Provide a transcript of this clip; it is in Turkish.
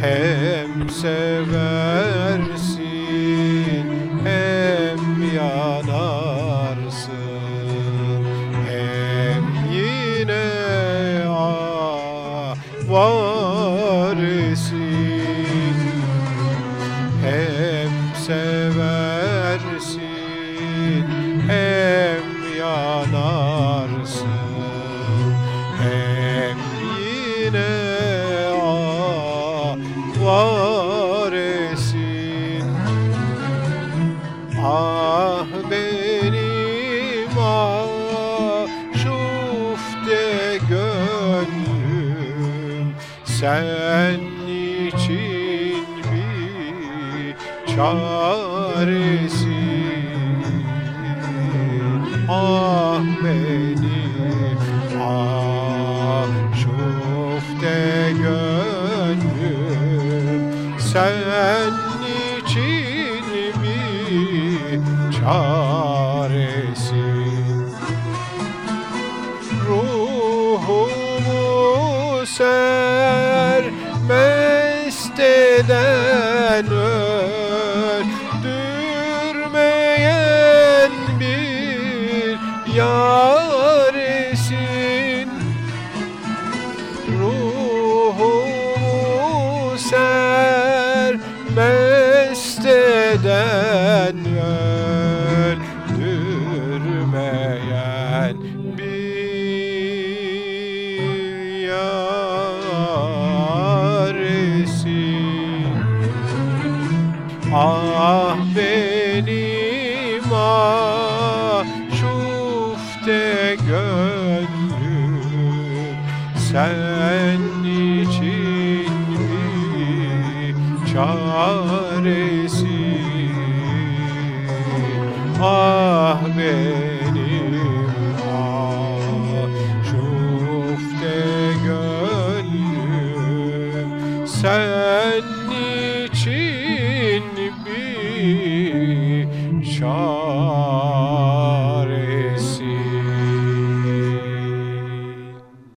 Hem seversin hem yanarsın. Hem yine avarisin Hem seversin avaresin Ah benim aşufte gönlüm Sen için bir çaresin Ah benim Sen için bir çaresin Ruhumu sermest eden öldürmeyen bir yaresin öldürmeyen bir yaresin. Ah benim aşufte gönlüm Sen için bir çaresin ah benim ah şufte gönlüm sen niçin bir çağ